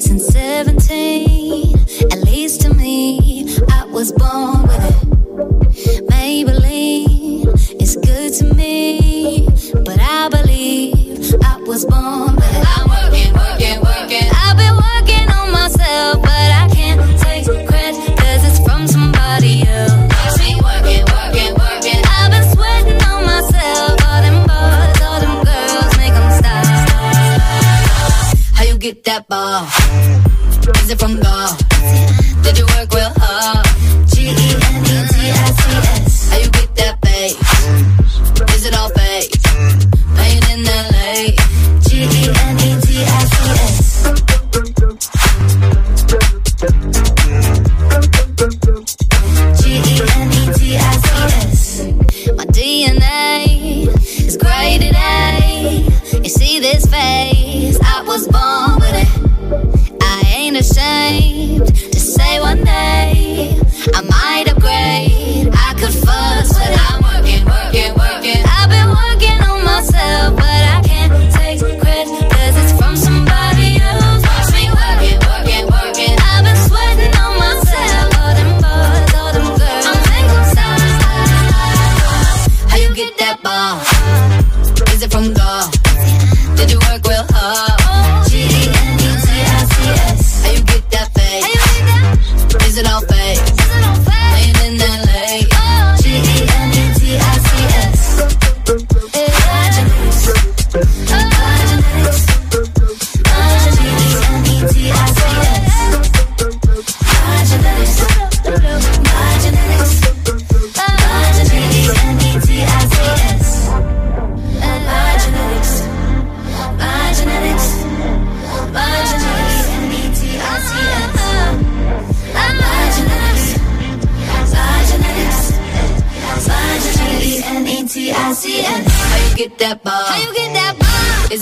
since 17, at least to me. I was born hit that ball? Is it from God? Did you work real hard? Uh,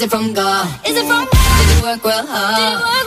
it from God? Is it from God? Did you work real hard?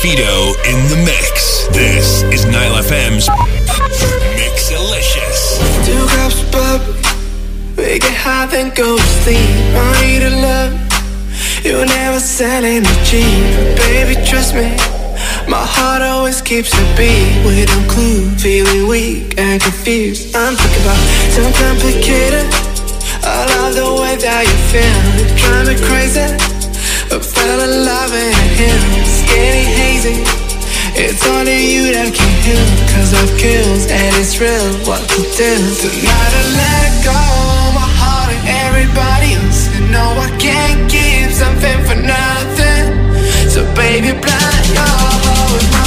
Fedoo in the mix. This is Nile FM's Mix Delicious. Two cups of we get high then go to sleep. I need a love, you never selling it cheap. Baby, trust me, my heart always keeps a beat. With no clue, feeling weak and confused. I'm thinking about some complicated. I love the way that you feel. Drive me crazy, but fell in love and cause I've killed and it's real what to do? Tonight I let go my heart and everybody else. And no I can't give something for nothing. So baby blind your heart.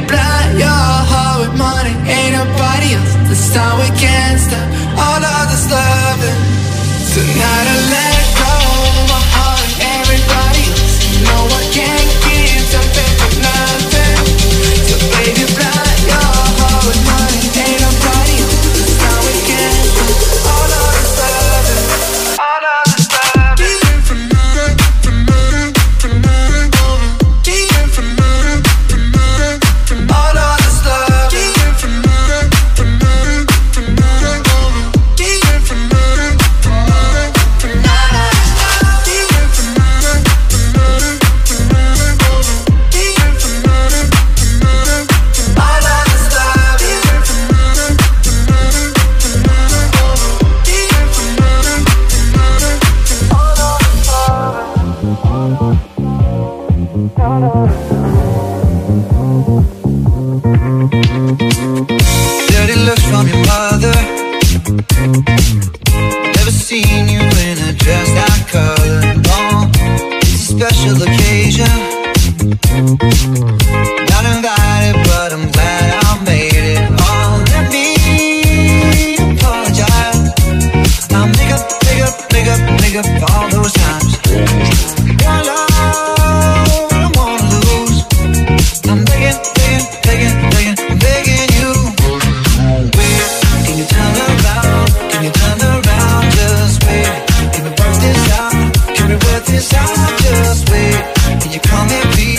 blind Dirty looks from your mother. Never seen you in a dress that color. Oh, it's a special occasion. Not invited, but I'm Just wait, and you come and me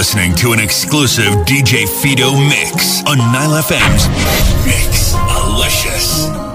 listening to an exclusive DJ Fedoo mix on Nile FM's Mix Alicious.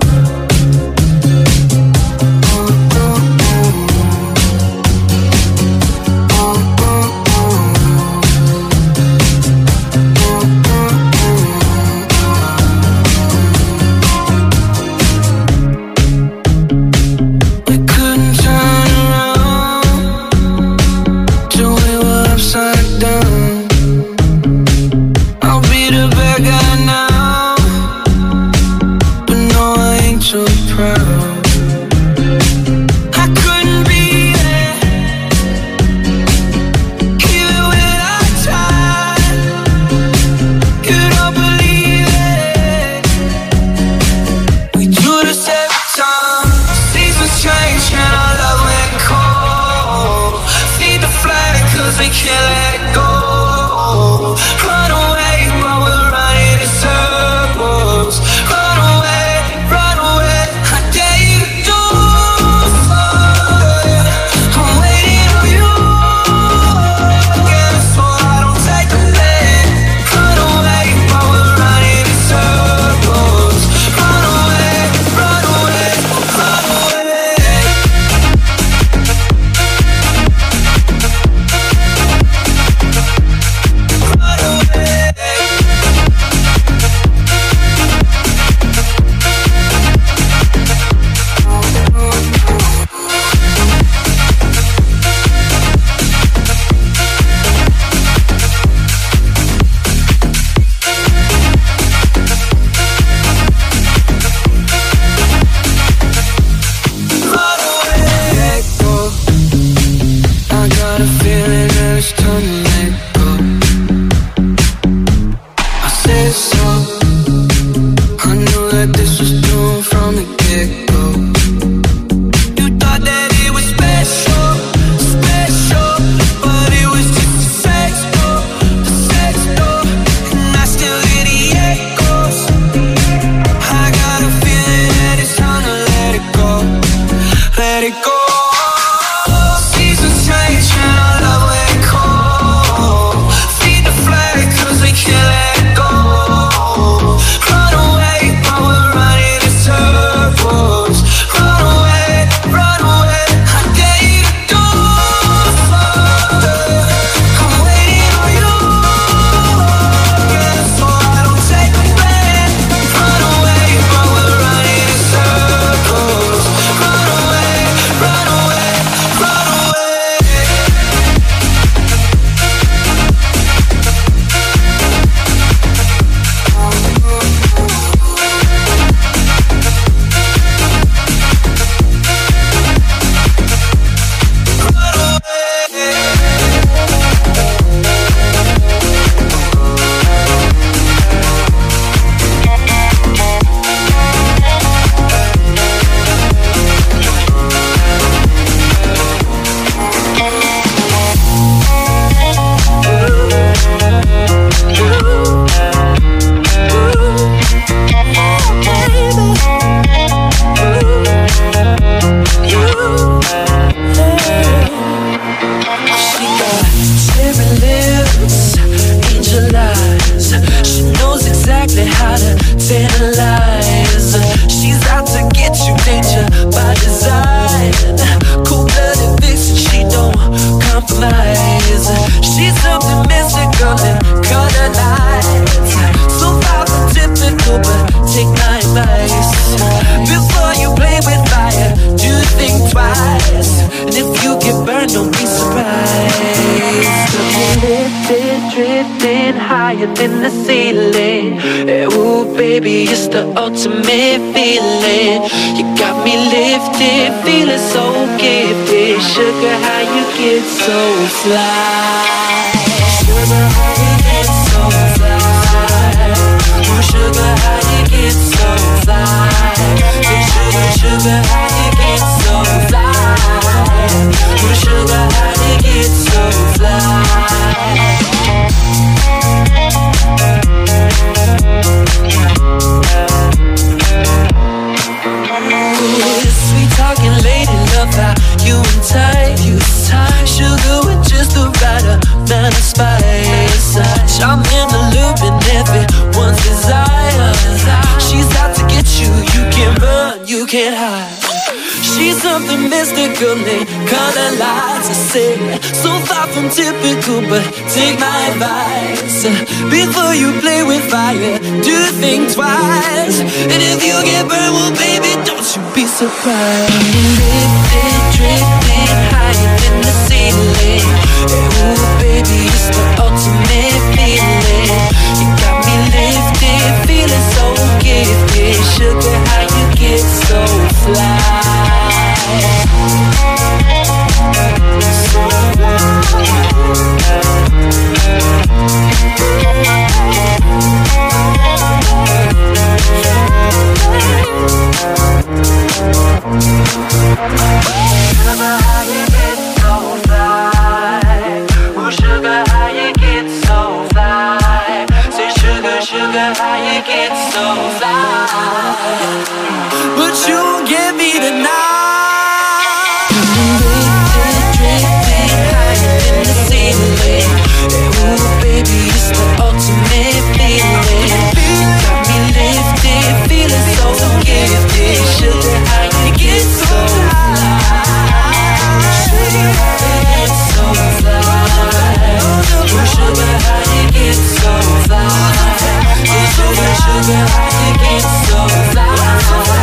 Higher than the ceiling. Eh, ooh, baby, it's the ultimate feeling. You got me lifted, feeling so gifted. Sugar, how you get so fly? Sugar, how you get so fly? Ooh, sugar, how you get so fly? Sugar, sugar, how you get so fly? Ooh, sugar, how you get so Ooh, and color lights. I say, so far from typical, but take my advice. Before you play with fire, do think twice. And if you get burned, well, baby, don't you be surprised. Lifted, drifting But you get me tonight. Sugar, how you get so fly?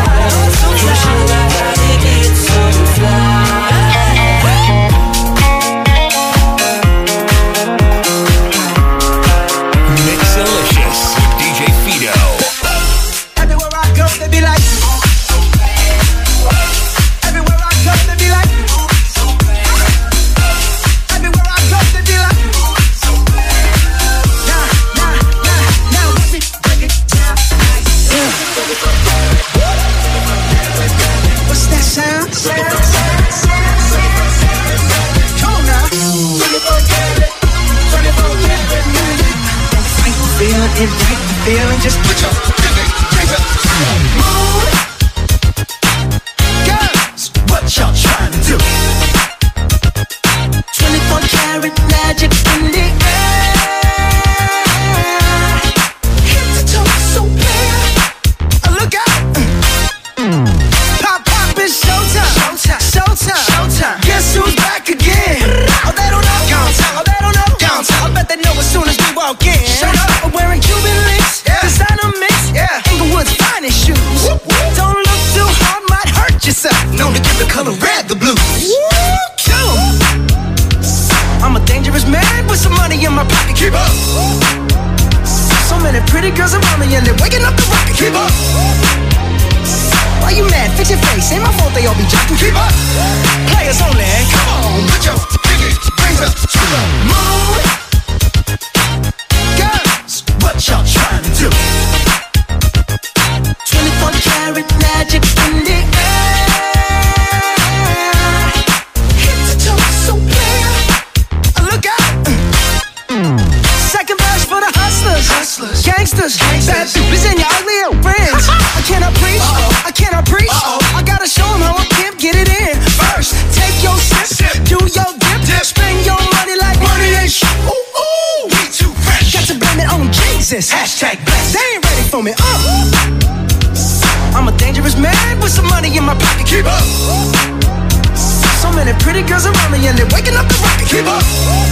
So many pretty girls around me and they're waking up the rocket. Keep up. Why you mad? Fix your face. Ain't my fault they all be jocking. Keep up. Players only. Come on, put your pinky rings up to the moon. Girls, what y'all trying to do? 24 karat magic gangsters, bad bitches and your ugly old friends. I cannot preach, I cannot preach. I gotta show 'em how a pimp get it in. First, take your sip, do your dip, spend your money like money ain't shit. Ooh, ooh, we too fresh. Got to blame it on Jesus. Hashtag blessed. They ain't ready for me. Uh. I'm a dangerous man with some money in my pocket. Keep up. So many pretty girls around me and they're waking up the rocket. Keep up.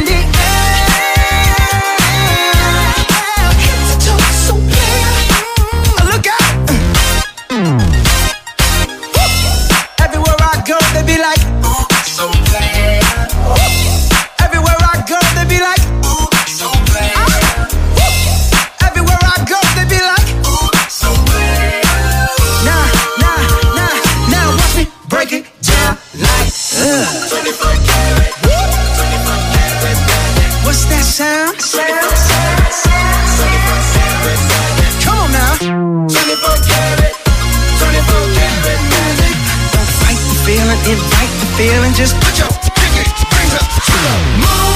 feeling, just put your pinky rings to the moon.